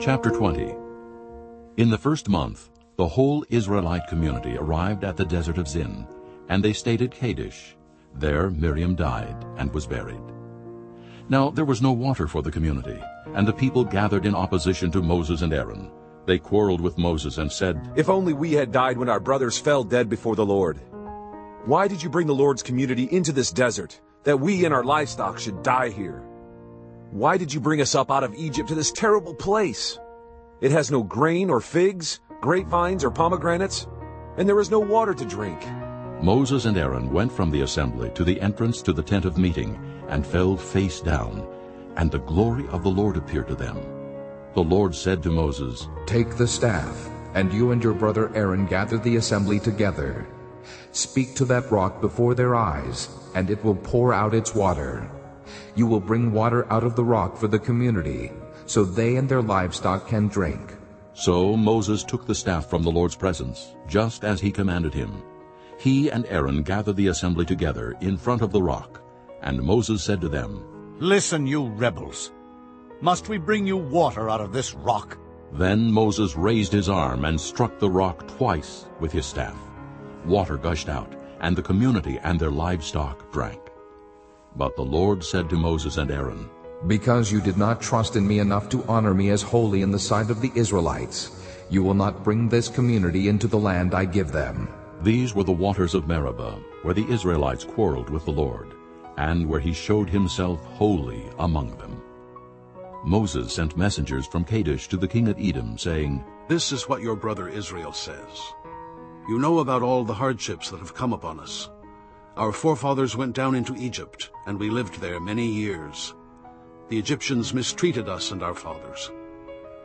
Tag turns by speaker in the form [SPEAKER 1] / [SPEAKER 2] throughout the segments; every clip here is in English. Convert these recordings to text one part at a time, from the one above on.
[SPEAKER 1] Chapter 20 In the first month, the whole Israelite community arrived at the desert of Zin, and they stayed at Kadesh. There Miriam died and was buried. Now there was no water for the community, and the people gathered in opposition to Moses and Aaron. They quarreled with Moses and said,
[SPEAKER 2] If only we had died when our brothers fell dead before the Lord. Why did you bring the Lord's community into this desert, that we and our livestock should die here? Why did you bring us up out of Egypt to this terrible place? It has no grain or figs, grapevines or pomegranates, and there is no water to drink.
[SPEAKER 1] Moses and Aaron went from the assembly to the entrance to the tent of meeting and fell face down, and the glory of the Lord appeared to them. The Lord said to Moses,
[SPEAKER 3] Take the staff, and you and your brother Aaron gather the assembly together. Speak to that rock before their eyes, and it will pour out its water. You will bring water out of the rock for the community, so they and their livestock can drink.
[SPEAKER 1] So Moses took the staff from the Lord's presence, just as he commanded him. He and Aaron gathered the assembly together in front of the rock, and Moses said to them,
[SPEAKER 4] Listen, you rebels. Must we bring you water out of this rock?
[SPEAKER 1] Then Moses raised his arm and struck the rock twice with his staff. Water gushed out, and the community and their livestock drank. But the Lord said to Moses and Aaron,
[SPEAKER 3] because you did not trust in me enough to honor me as holy in the sight of the Israelites, you will not bring this community into the land I give them.
[SPEAKER 1] These were the waters of Meribah, where the Israelites quarreled with the Lord, and where he showed himself holy among them. Moses sent messengers from Kadesh to the king of Edom, saying,
[SPEAKER 5] This is what your brother Israel says. You know about all the hardships that have come upon us. Our forefathers went down into Egypt, and we lived there many years. The Egyptians mistreated us and our fathers.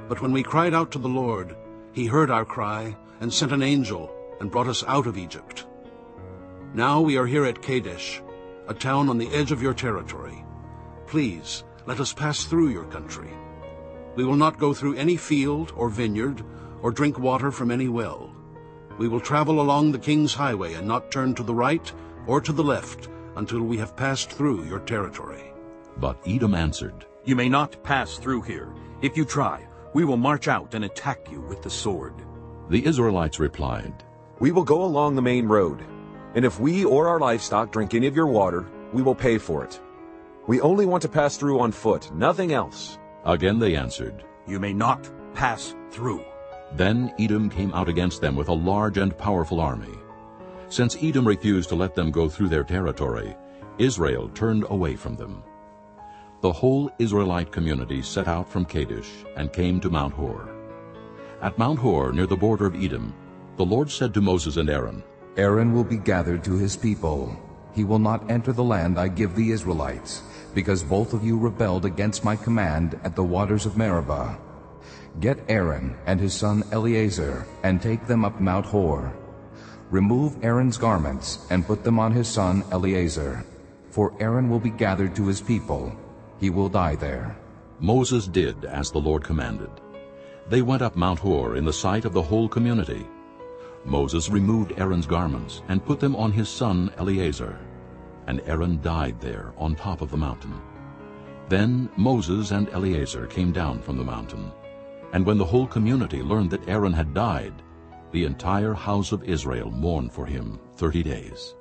[SPEAKER 5] But when we cried out to the Lord, he heard our cry and sent an angel and brought us out of Egypt. Now we are here at Kadesh, a town on the edge of your territory. Please, let us pass through your country. We will not go through any field or vineyard or drink water from any well. We will travel along the king's highway and not turn to the right or to the left until we have passed through your territory.
[SPEAKER 1] But Edom answered,
[SPEAKER 6] You may not pass through here. If you try, we will march out and attack you with the sword.
[SPEAKER 1] The Israelites replied,
[SPEAKER 2] We will go along the main road, and if we or our livestock drink any of your water, we will pay for it. We only want to pass through on foot, nothing else.
[SPEAKER 1] Again they answered,
[SPEAKER 6] You may not pass through.
[SPEAKER 1] Then Edom came out against them with a large and powerful army. Since Edom refused to let them go through their territory, Israel turned away from them. The whole Israelite community set out from Kadesh and came to Mount Hor. At Mount Hor, near the border of Edom, the Lord said to Moses and Aaron,
[SPEAKER 3] Aaron will be gathered to his people. He will not enter the land I give the Israelites, because both of you rebelled against my command at the waters of Meribah. Get Aaron and his son Eleazar, and take them up Mount Hor. Remove Aaron's garments, and put them on his son Eleazar. For Aaron will be gathered to his people, he will die there.
[SPEAKER 1] Moses did as the Lord commanded. They went up Mount Hor in the sight of the whole community. Moses removed Aaron's garments and put them on his son Eleazar. And Aaron died there on top of the mountain. Then Moses and Eleazar came down from the mountain. And when the whole community learned that Aaron had died, the entire house of Israel mourned for him thirty days.